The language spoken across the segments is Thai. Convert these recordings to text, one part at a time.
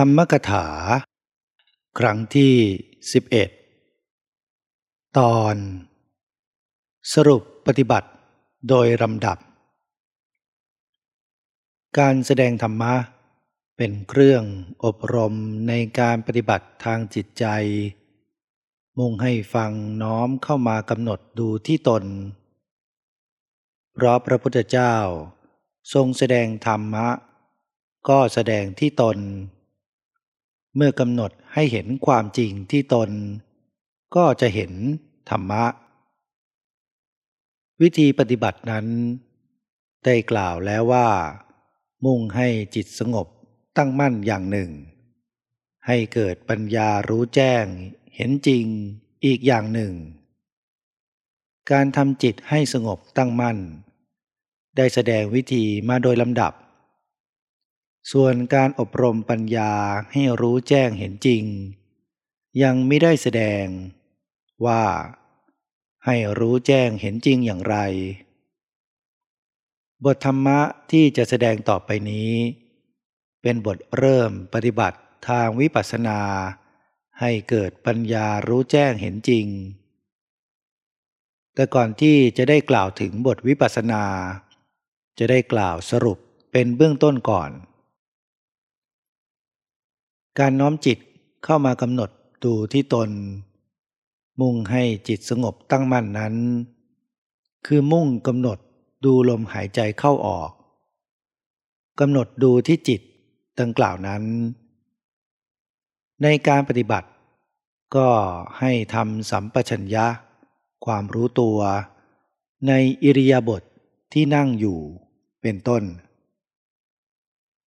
ธรรมกถา ครั้งที่ 11 ตอน สรุปปฏิบัติโดยลำดับ การแสดงธรรมะ เป็นเครื่องอบรมในการปฏิบัติทางจิตใจ มุ่งให้ฟังน้อมเข้ามากำหนดดูที่ตน เพราะพระพุทธเจ้าทรงแสดงธรรมะ ก็แสดงที่ตน เมื่อกำหนดให้เห็นความจริงที่ตน ก็จะเห็นธรรมะ วิธีปฏิบัตินั้น ได้กล่าวแล้วว่า มุ่งให้จิตสงบตั้งมั่นอย่างหนึ่ง ให้เกิดปัญญารู้แจ้ง เห็นจริงอีกอย่างหนึ่ง การทำจิตให้สงบตั้งมั่น ได้แสดงวิธีมาโดยลำดับ ส่วนการอบรมปัญญาให้รู้แจ้งเห็นจริง ยังไม่ได้แสดง ว่า ให้รู้แจ้งเห็นจริงอย่างไร บทธรรมะที่จะแสดงต่อไปนี้ เป็นบทเริ่มปฏิบัติทางวิปัสสนา ให้เกิดปัญญารู้แจ้งเห็นจริง แต่ก่อนที่จะได้กล่าวถึงบทวิปัสสนา จะได้กล่าวสรุปเป็นเบื้องต้นก่อน การน้อมจิตเข้ามากำหนดดูที่ตน มุ่งให้จิตสงบตั้งมั่นนั้น คือมุ่งกำหนดดูลมหายใจเข้าออกกำหนดดูที่จิตดังกล่าวนั้น ในการปฏิบัติ ก็ให้ทำสัมปชัญญะ ความรู้ตัว ในอิริยาบถทที่นั่งอยู่เป็นต้น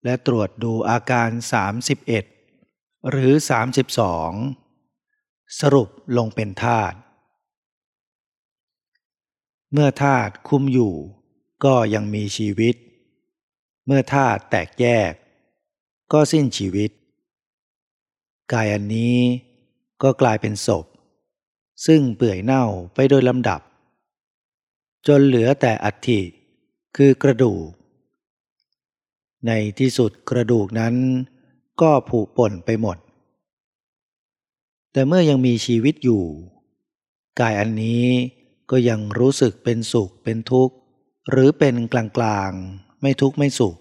และตรวจดูอาการ 31 หรือ 32 สรุปลงเป็นธาตุเมื่อธาตุคุมอยู่ ก็ยังมีชีวิต เมื่อธาตุแตกแยก ก็สิ้นชีวิต กายอันนี้ก็กลายเป็นศพ ซึ่งเปื่อยเน่าไปโดยลำดับ จนเหลือแต่อัฐิคือกระดูก ในที่สุดกระดูกนั้น ก็ผุป่นไปหมด แต่เมื่อยังมีชีวิตอยู่ กายอันนี้ก็ยังรู้สึกเป็นสุขเป็นทุกข์ หรือเป็นกลางๆไม่ทุกข์ไม่สุข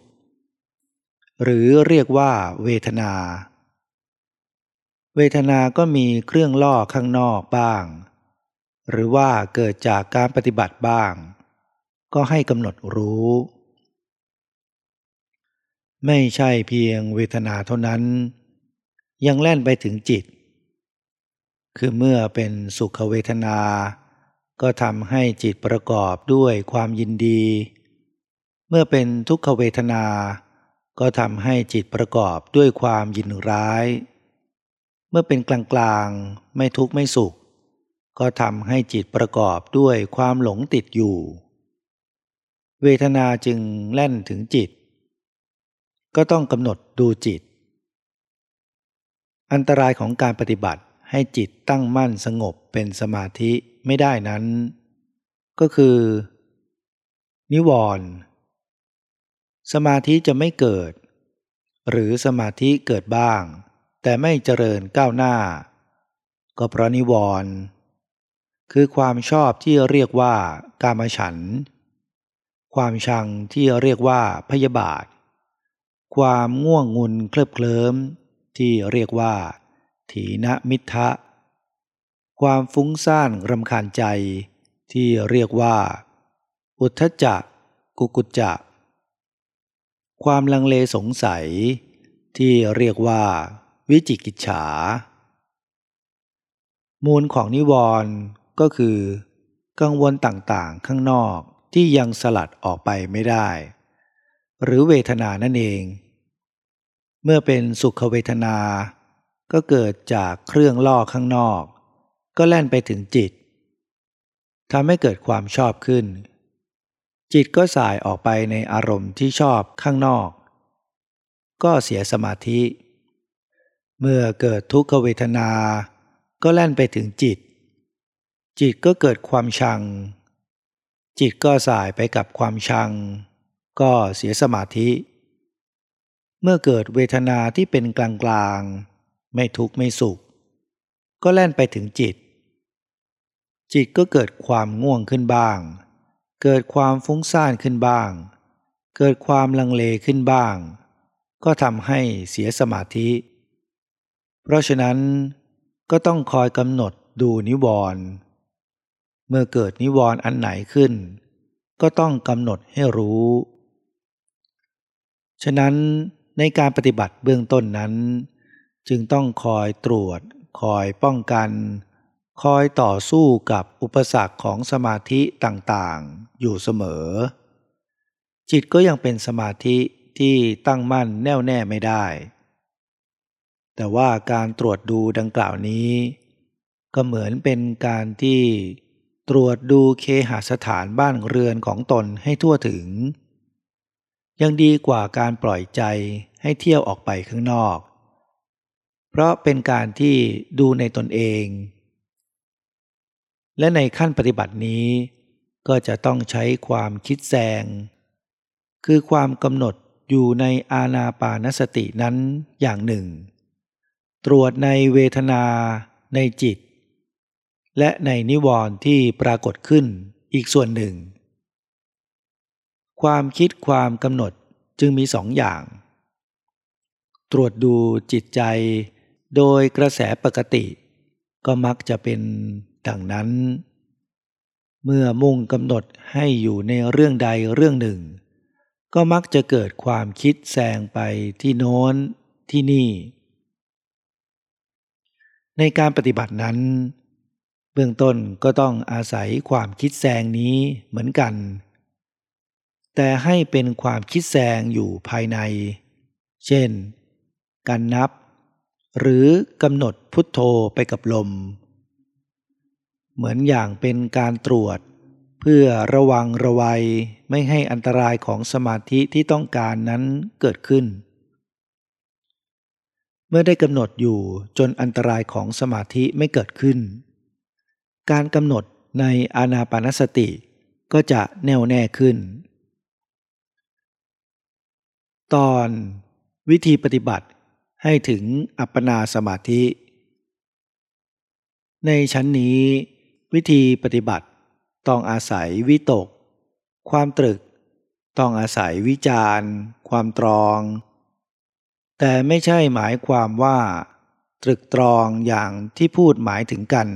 หรือเรียกว่าเวทนา เวทนาก็มีเครื่องล่อข้างนอกบ้าง หรือว่าเกิดจากการปฏิบัติบ้าง ก็ให้กำหนดรู้ ไม่ใช่เพียงเวทนาเท่านั้น ยังแล่นไปถึงจิต คือเมื่อเป็นสุขเวทนา ก็ทำให้จิตประกอบด้วยความยินดี เมื่อเป็นทุกขเวทนา ก็ทำให้จิตประกอบด้วยความยินร้าย เมื่อเป็นกลางๆไม่ทุกข์ไม่สุข ก็ทำให้จิตประกอบด้วยความหลงติดอยู่ เวทนาจึงแล่นถึงจิต ก็ต้องกำหนดดูจิต อันตรายของการปฏิบัติให้จิตตั้งมั่นสงบเป็นสมาธิไม่ได้นั้น ก็คือ นิวรณ์สมาธิจะไม่เกิด หรือสมาธิเกิดบ้าง แต่ไม่เจริญก้าวหน้า ก็เพราะนิวรณ์คือความชอบที่เรียกว่ากามฉัน ความชังที่เรียกว่าพยาบาท ความง่วงงุนเคลิบเคลิ้มที่เรียกว่า ถีนมิทะ ความฟุ้งซ่านรำคาญใจ ที่เรียกว่า อุทธจักกุกุจจะ ความลังเลสงสัย ที่เรียกว่า วิจิกิจฉา มูลของนิวรณ์ก็คือ กังวลต่างๆข้างนอกที่ยังสลัดออกไปไม่ได้ หรือเวทนานั่นเอง เมื่อเป็นสุขเวทนา ก็เกิดจากเครื่องล่อข้างนอก ก็แล่นไปถึงจิตทำให้เกิดความชอบขึ้น จิตก็สายออกไปในอารมณ์ที่ชอบข้างนอก ก็เสียสมาธิ เมื่อเกิดทุกขเวทนา ก็แล่นไปถึงจิต จิตก็เกิดความชัง จิตก็สายไปกับความชัง ก็เสียสมาธิ เมื่อเกิดเวทนาที่เป็นกลางๆไม่ทุกข์ไม่สุข ก็แล่นไปถึงจิต จิตก็เกิดความง่วงขึ้นบ้าง เกิดความฟุ้งซ่านขึ้นบ้าง เกิดความลังเลขึ้นบ้าง ก็ทำให้เสียสมาธิ เพราะฉะนั้นก็ต้องคอยกำหนดดูนิวรณ์เมื่อเกิดนิวรณ์อันไหนขึ้น ก็ต้องกำหนดให้รู้ ฉะนั้น ในการปฏิบัติเบื้องต้นนั้น จึงต้องคอยตรวจ คอยป้องกัน คอยต่อสู้กับอุปสรรคของสมาธิต่างๆ อยู่เสมอ จิตก็ยังเป็นสมาธิที่ตั้งมั่นแน่วแน่ไม่ได้ แต่ว่าการตรวจดูดังกล่าวนี้ ก็เหมือนเป็นการที่ตรวจดูเคหสถานบ้านเรือนของตนให้ทั่วถึง ยังดีกว่าการปล่อยใจ ให้เที่ยวออกไปข้างนอก เพราะเป็นการที่ดูในตนเอง และในขั้นปฏิบัตินี้ ก็จะต้องใช้ความคิดแซง คือความกำหนดอยู่ในอาณาปานสตินั้นอย่างหนึ่ง ตรวจในเวทนาในจิต และในนิวรณ์ที่ปรากฏขึ้นอีกส่วนหนึ่ง ความคิดความกำหนดจึงมีสองอย่าง ตรวจดูจิตใจ โดยกระแสปกติ ก็มักจะเป็นดังนั้น เมื่อมุ่งกำหนดให้อยู่ในเรื่องใดเรื่องหนึ่ง ก็มักจะเกิดความคิดแซงไปที่โน้นที่นี่ ในการปฏิบัตินั้น เบื้องต้นก็ต้องอาศัยความคิดแซงนี้เหมือนกัน แต่ให้เป็นความคิดแซงอยู่ภายใน เช่น การนับ หรือกำหนดพุทโธไปกับลม เหมือนอย่างเป็นการตรวจ เพื่อระวังระวัยไม่ให้อันตรายของสมาธิที่ต้องการนั้นเกิดขึ้น เมื่อได้กำหนดอยู่จนอันตรายของสมาธิไม่เกิดขึ้น การกำหนดในอานาปานสติก็จะแน่วแน่ขึ้น ตอนวิธีปฏิบัติ ให้ถึงอัปปนาสมาธิ ในชั้นนี้ วิธีปฏิบัติต้องอาศัยวิตก ความตรึก ต้องอาศัยวิจารความตรอง แต่ไม่ใช่หมายความว่า ตรึกตรองอย่างที่พูดหมายถึงกัน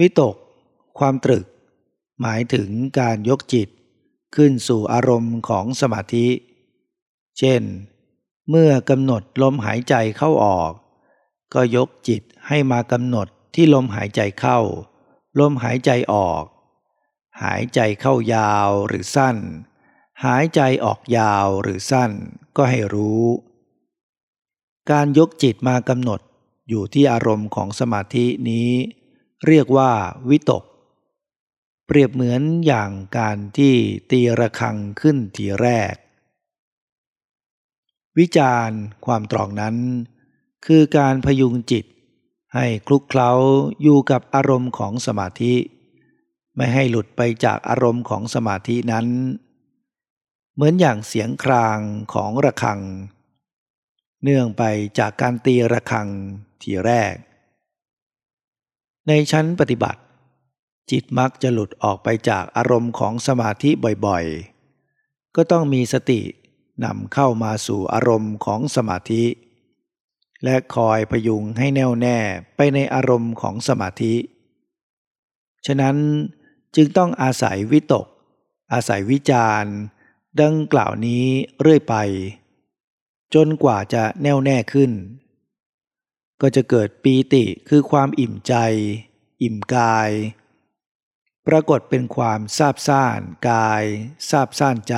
วิตก ความตรึก หมายถึงการยกจิตขึ้นสู่อารมณ์ของสมาธิ เช่น เมื่อกำหนดลมหายใจเข้าออก ก็ยกจิตให้มากำหนดที่ลมหายใจเข้า ลมหายใจออก หายใจเข้ายาวหรือสั้น หายใจออกยาวหรือสั้นก็ให้รู้ การยกจิตมากำหนดอยู่ที่อารมณ์ของสมาธินี้ เรียกว่าวิตก เปรียบเหมือนอย่างการที่ตีระฆังขึ้นทีแรก วิจารณ์ความตรองนั้น คือการพยุงจิต ให้คลุกเคล้าอยู่กับอารมณ์ของสมาธิ ไม่ให้หลุดไปจากอารมณ์ของสมาธินั้น เหมือนอย่างเสียงครางของระฆัง เนื่องไปจากการตีระฆังทีแรก ในชั้นปฏิบัติ จิตมักจะหลุดออกไปจากอารมณ์ของสมาธิบ่อยๆ ก็ต้องมีสติ นำเข้ามาสู่อารมณ์ของสมาธิ และคอยพยุงให้แน่วแน่ไปในอารมณ์ของสมาธิ ฉะนั้นจึงต้องอาศัยวิตก อาศัยวิจารดังกล่าวนี้เรื่อยไป จนกว่าจะแน่วแน่ขึ้น ก็จะเกิดปีติคือความอิ่มใจ อิ่มกาย ปรากฏเป็นความซาบซ่านกายซาบซ่านใจ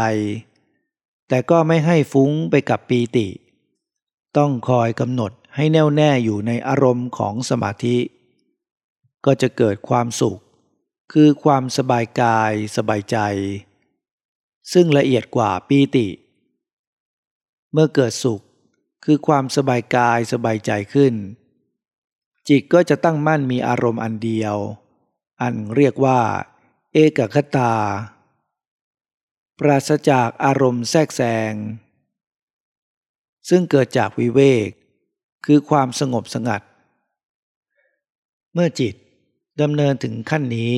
แต่ก็ไม่ให้ฟุ้งไปกับปีติ ต้องคอยกำหนดให้แน่วแน่อยู่ในอารมณ์ของสมาธิ ก็จะเกิดความสุข คือความสบายกายสบายใจ ซึ่งละเอียดกว่าปีติ เมื่อเกิดสุขคือความสบายกายสบายใจขึ้น จิตก็จะตั้งมั่นมีอารมณ์อันเดียว อันเรียกว่า เอกคตา ปราศจากอารมณ์แทรกแซง ซึ่งเกิดจากวิเวก คือความสงบสงัด เมื่อจิตดำเนินถึงขั้นนี้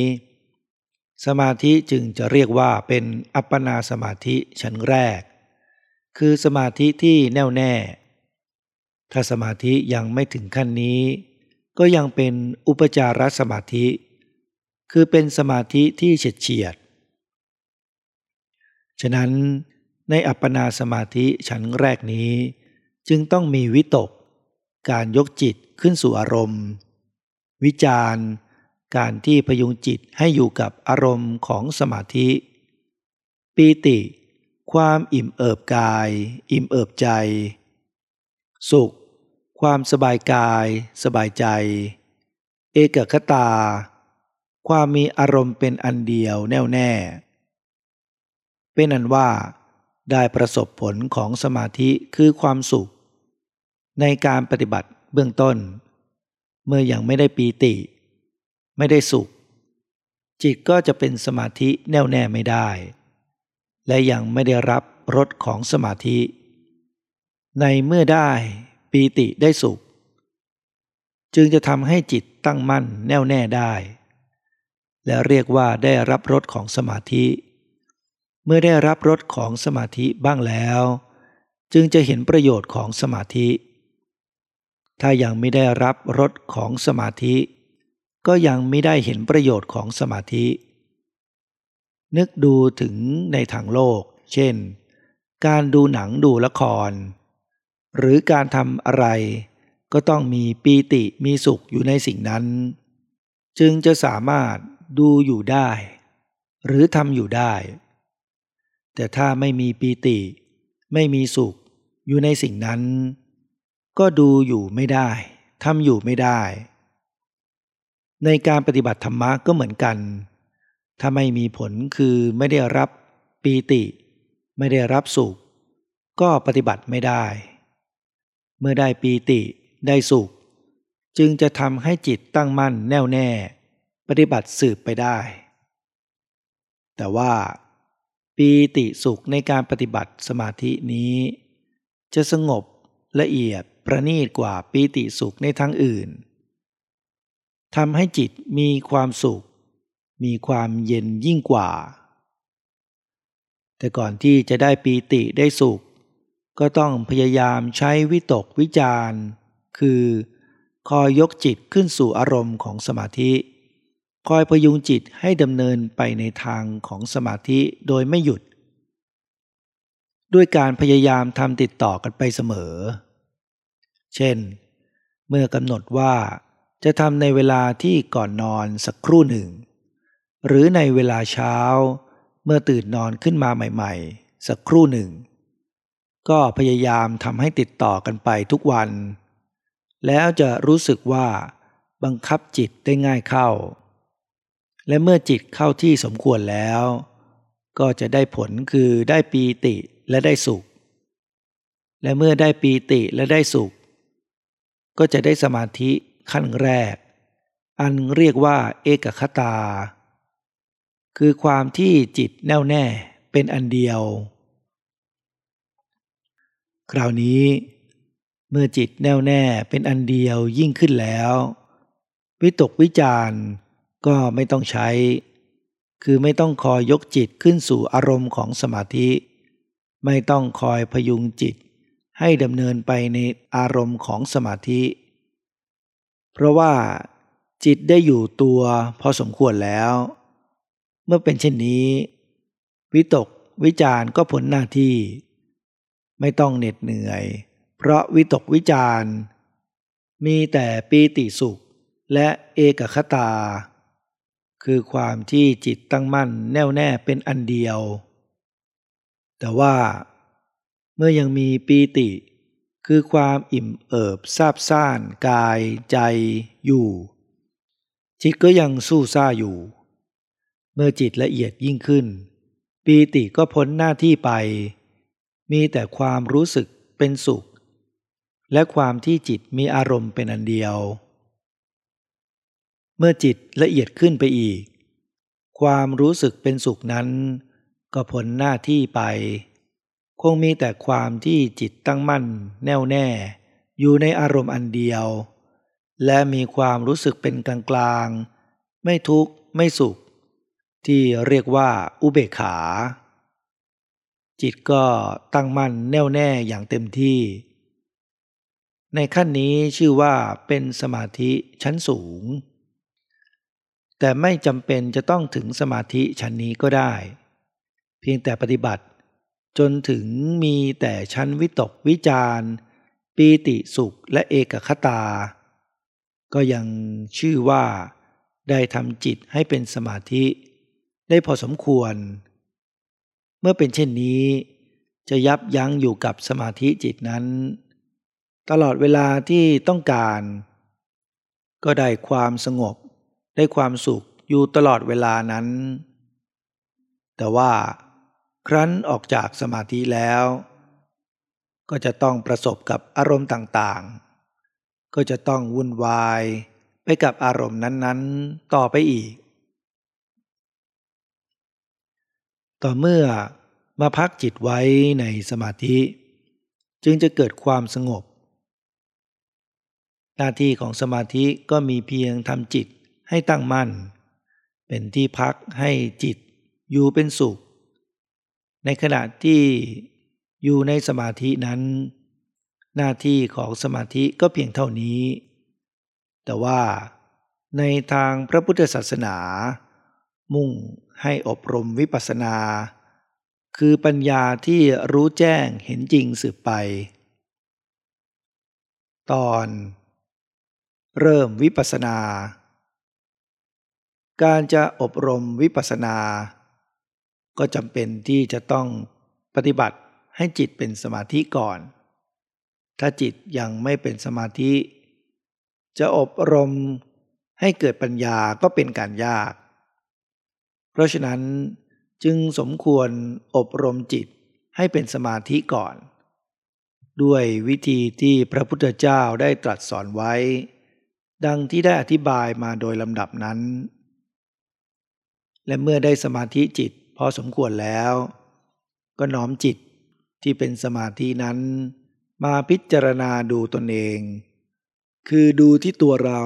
สมาธิจึงจะเรียกว่าเป็นอัปปนาสมาธิชั้นแรก คือสมาธิที่แน่วแน่ ถ้าสมาธิยังไม่ถึงขั้นนี้ ก็ยังเป็นอุปจารสมาธิ คือเป็นสมาธิที่เฉียดเฉียด ฉะนั้นในอัปปนาสมาธิชั้นแรกนี้ จึงต้องมีวิตก การยกจิตขึ้นสู่อารมณ์ วิจารการที่พยุงจิตให้อยู่กับอารมณ์ของสมาธิ ปีติ ความอิ่มเอิบกาย อิ่มเอิบใจ สุข ความสบายกาย สบายใจ เอกคตา ความมีอารมณ์เป็นอันเดียวแน่วแน่ เป็นอันว่าได้ประสบผลของสมาธิคือความสุข ในการปฏิบัติเบื้องต้น เมื่ออยังไม่ได้ปีติ ไม่ได้สุข จิตก็จะเป็นสมาธิแน่วแน่ไม่ได้ และยังไม่ได้รับรสของสมาธิ ในเมื่อได้ปีติได้สุข จึงจะทำให้จิตตั้งมั่นแน่วแน่ได้ และเรียกว่าได้รับรสของสมาธิ เมื่อได้รับรสของสมาธิบ้างแล้ว จึงจะเห็นประโยชน์ของสมาธิ ถ้ายังไม่ได้รับรสของสมาธิ ก็ยังไม่ได้เห็นประโยชน์ของสมาธิ นึกดูถึงในทางโลก เช่น การดูหนังดูละคร หรือการทำอะไร ก็ต้องมีปีติมีสุขอยู่ในสิ่งนั้น จึงจะสามารถดูอยู่ได้ หรือทำอยู่ได้ แต่ถ้าไม่มีปีติ ไม่มีสุข อยู่ในสิ่งนั้น ก็ดูอยู่ไม่ได้ทำอยู่ไม่ได้ ในการปฏิบัติธรรมะก็เหมือนกัน ถ้าไม่มีผลคือไม่ได้รับปีติ ไม่ได้รับสุข ก็ปฏิบัติไม่ได้ เมื่อได้ปีติได้สุข จึงจะทำให้จิตตั้งมั่นแน่วแน่ ปฏิบัติสืบไปได้ แต่ว่า ปีติสุขในการปฏิบัติสมาธินี้ จะสงบละเอียดประณีตกว่าปีติสุขในทางอื่นทำให้จิตมีความสุข มีความเย็นยิ่งกว่า แต่ก่อนที่จะได้ปีติได้สุข ก็ต้องพยายามใช้วิตกวิจารคือคอยยกจิตขึ้นสู่อารมณ์ของสมาธิ คอยพยุงจิตให้ดำเนินไปในทางของสมาธิโดยไม่หยุด ด้วยการพยายามทำติดต่อกันไปเสมอ เช่น เมื่อกำหนดว่าจะทำในเวลาที่ก่อนนอนสักครู่หนึ่ง หรือในเวลาเช้า เมื่อตื่นนอนขึ้นมาใหม่ๆ สักครู่หนึ่ง ก็พยายามทำให้ติดต่อกันไปทุกวัน แล้วจะรู้สึกว่าบังคับจิตได้ง่ายเข้า และเมื่อจิตเข้าที่สมควรแล้ว ก็จะได้ผลคือได้ปีติและได้สุข และเมื่อได้ปีติและได้สุข ก็จะได้สมาธิขั้นแรก อันเรียกว่าเอกคตา คือความที่จิตแน่วแน่เป็นอันเดียว คราวนี้เมื่อจิตแน่วแน่เป็นอันเดียวยิ่งขึ้นแล้ว วิตกวิจารณ ก็ไม่ต้องใช้ คือไม่ต้องคอยยกจิตขึ้นสู่อารมณ์ของสมาธิ ไม่ต้องคอยพยุงจิต ให้ดำเนินไปในอารมณ์ของสมาธิ เพราะว่าจิตได้อยู่ตัวพอสมควรแล้ว เมื่อเป็นเช่นนี้ วิตกวิจารก็ผลหน้าที่ ไม่ต้องเหน็ดเหนื่อย เพราะวิตกวิจารมีแต่ปีติสุขและเอกคตา คือความที่จิตตั้งมั่นแน่วแน่เป็นอันเดียว แต่ว่าเมื่อยังมีปีติ คือความอิ่มเอิบซาบซ่านกายใจอยู่ จิตก็ยังสู้ซ่าอยู่ เมื่อจิตละเอียดยิ่งขึ้น ปีติก็พ้นหน้าที่ไป มีแต่ความรู้สึกเป็นสุข และความที่จิตมีอารมณ์เป็นอันเดียว เมื่อจิตละเอียดขึ้นไปอีก ความรู้สึกเป็นสุขนั้น ก็ผลหน้าที่ไป คงมีแต่ความที่จิตตั้งมั่นแน่วแน่ อยู่ในอารมณ์อันเดียว และมีความรู้สึกเป็นกลางกลางไม่ทุกข์ไม่สุข ที่เรียกว่าอุเบกขา จิตก็ตั้งมั่นแน่วแน่อย่างเต็มที่ ในขั้นนี้ชื่อว่าเป็นสมาธิชั้นสูง แต่ไม่จำเป็นจะต้องถึงสมาธิชั้นนี้ก็ได้ เพียงแต่ปฏิบัติ จนถึงมีแต่ชั้นวิตกวิจารปีติสุขและเอกคตา ก็ยังชื่อว่า ได้ทำจิตให้เป็นสมาธิ ได้พอสมควร เมื่อเป็นเช่นนี้ จะยับยั้งอยู่กับสมาธิจิตนั้น ตลอดเวลาที่ต้องการ ก็ได้ความสงบ ได้ความสุขอยู่ตลอดเวลานั้น แต่ว่าครั้นออกจากสมาธิแล้ว ก็จะต้องประสบกับอารมณ์ต่างๆ ก็จะต้องวุ่นวายไปกับอารมณ์นั้นๆ ต่อไปอีก ต่อเมื่อมาพักจิตไว้ในสมาธิ จึงจะเกิดความสงบ หน้าที่ของสมาธิก็มีเพียงทำจิต ให้ตั้งมั่น เป็นที่พักให้จิตอยู่เป็นสุข ในขณะที่อยู่ในสมาธินั้น หน้าที่ของสมาธิก็เพียงเท่านี้ แต่ว่าในทางพระพุทธศาสนา มุ่งให้อบรมวิปัสสนา คือปัญญาที่รู้แจ้งเห็นจริงสืบไป ตอน เริ่มวิปัสสนา การจะอบรมวิปัสสนา ก็จำเป็นที่จะต้องปฏิบัติให้จิตเป็นสมาธิก่อน ถ้าจิตยังไม่เป็นสมาธิ จะอบรมให้เกิดปัญญาก็เป็นการยาก เพราะฉะนั้นจึงสมควรอบรมจิตให้เป็นสมาธิก่อน ด้วยวิธีที่พระพุทธเจ้าได้ตรัสสอนไว้ ดังที่ได้อธิบายมาโดยลำดับนั้น และเมื่อได้สมาธิจิตพอสมควรแล้ว ก็น้อมจิตที่เป็นสมาธินั้น มาพิจารณาดูตนเอง คือดูที่ตัวเรา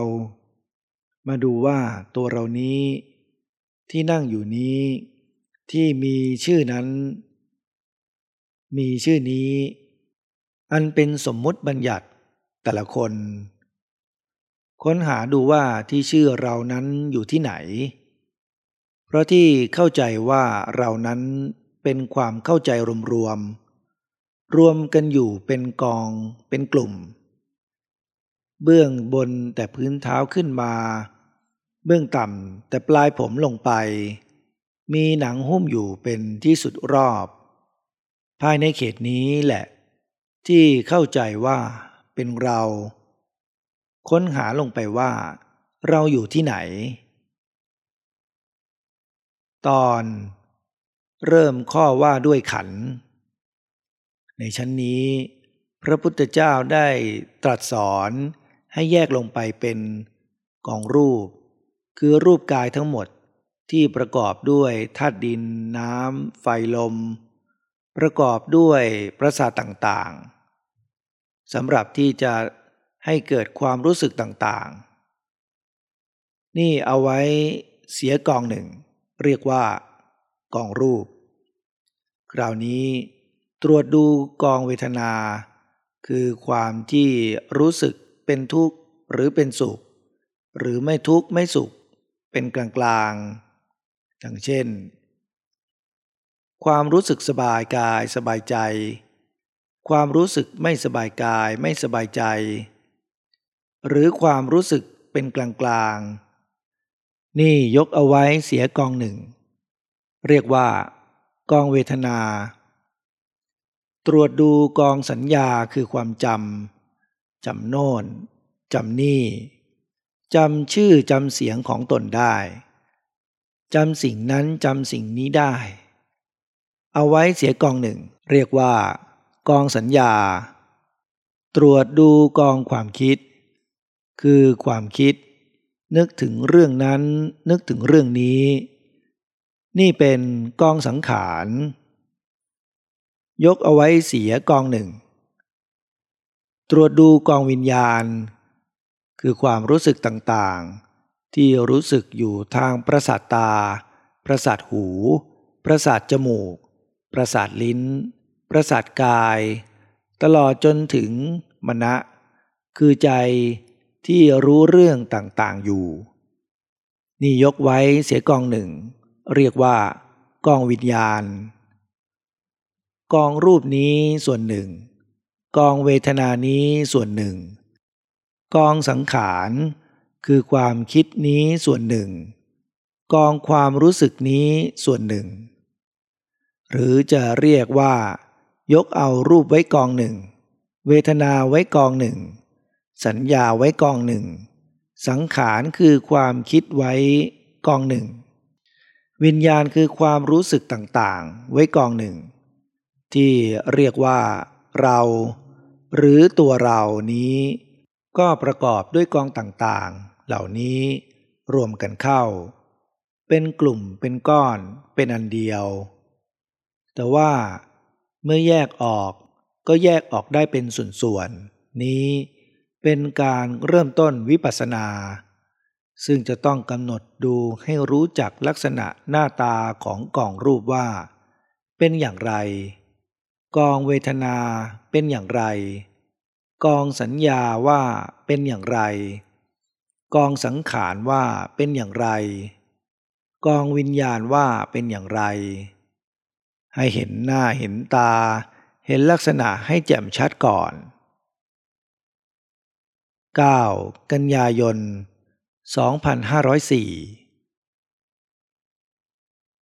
มาดูว่าตัวเรานี้ ที่นั่งอยู่นี้ ที่มีชื่อนั้น มีชื่อนี้ อันเป็นสมมุติบัญญัติแต่ละคน ค้นหาดูว่าที่ชื่อเรานั้นอยู่ที่ไหน ราะที่เข้าใจว่าเรานั้นเป็นความเข้าใจรวมๆรวมกันอยู่เป็นกองเป็นกลุ่ม เบื้องบนแต่พื้นเท้าขึ้นมา เบื้องต่ำแต่ปลายผมลงไป มีหนังหุ้มอยู่เป็นที่สุดรอบ ภายในเขตนี้แหละ ที่เข้าใจว่าเป็นเรา ค้นหาลงไปว่า เราอยู่ที่ไหน ตอนเริ่มข้อว่าด้วยขัน ในชั้นนี้ พระพุทธเจ้าได้ตรัสสอนให้แยกลงไปเป็นกองรูป คือรูปกายทั้งหมดที่ประกอบด้วยธาตุดินน้ำ ไฟลม ประกอบด้วยประสาทต่างๆสำหรับที่จะให้เกิดความรู้สึกต่างๆ นี่เอาไว้เสียกองหนึ่ง เรียกว่ากองรูป คราวนี้ตรวจดูกองเวทนา คือความที่รู้สึกเป็นทุกข์หรือเป็นสุข หรือไม่ทุกข์ไม่สุข เป็นกลางกลางอย่างเช่น ความรู้สึกสบายกายสบายใจ ความรู้สึกไม่สบายกายไม่สบายใจ หรือความรู้สึกเป็นกลางกลาง นี่ยกเอาไว้เสียกองหนึ่ง เรียกว่า กองเวทนา ตรวจดูกองสัญญาคือความจำจำโน่นจำนี่จำชื่อจำเสียงของตนได้จำสิ่งนั้นจำสิ่งนี้ได้ เอาไว้เสียกองหนึ่ง เรียกว่า กองสัญญา ตรวจดูกองความคิด คือความคิด นึกถึงเรื่องนั้น นึกถึงเรื่องนี้ นี่เป็นกองสังขาร ยกเอาไว้เสียกองหนึ่ง ตรวจดูกองวิญญาณ คือความรู้สึกต่างๆ ที่รู้สึกอยู่ทางประสาทตา ประสาทหู ประสาทจมูก ประสาทลิ้น ประสาทกาย ตลอดจนถึงมณะ คือใจ ที่รู้เรื่องต่างๆอยู่ นี่ยกไว้เสียกองหนึ่ง เรียกว่ากองวิญญาณ กองรูปนี้ส่วนหนึ่ง กองเวทนานี้ส่วนหนึ่ง กองสังขารคือความคิดนี้ส่วนหนึ่ง กองความรู้สึกนี้ส่วนหนึ่ง หรือจะเรียกว่า ยกเอารูปไว้กองหนึ่ง เวทนาไว้กองหนึ่ง สัญญาไว้กองหนึ่ง สังขารคือความคิดไว้กองหนึ่ง วิญญาณคือความรู้สึกต่างๆ ไว้กองหนึ่ง ที่เรียกว่าเรา หรือตัวเรานี้ ก็ประกอบด้วยกองต่างๆ เหล่านี้รวมกันเข้า เป็นกลุ่มเป็นก้อนเป็นอันเดียว แต่ว่าเมื่อแยกออกก็แยกออกได้เป็นส่วนๆนี้ เป็นการเริ่มต้นวิปัสสนา ซึ่งจะต้องกำหนดดูให้รู้จักลักษณะหน้าตาของกองรูปว่า เป็นอย่างไร กองเวทนาเป็นอย่างไร กองสัญญาว่าเป็นอย่างไร กองสังขารว่าเป็นอย่างไร กองวิญญาณว่าเป็นอย่างไร ให้เห็นหน้าเห็นตา เห็นลักษณะให้แจ่มชัดก่อน 9. กันยายน 2504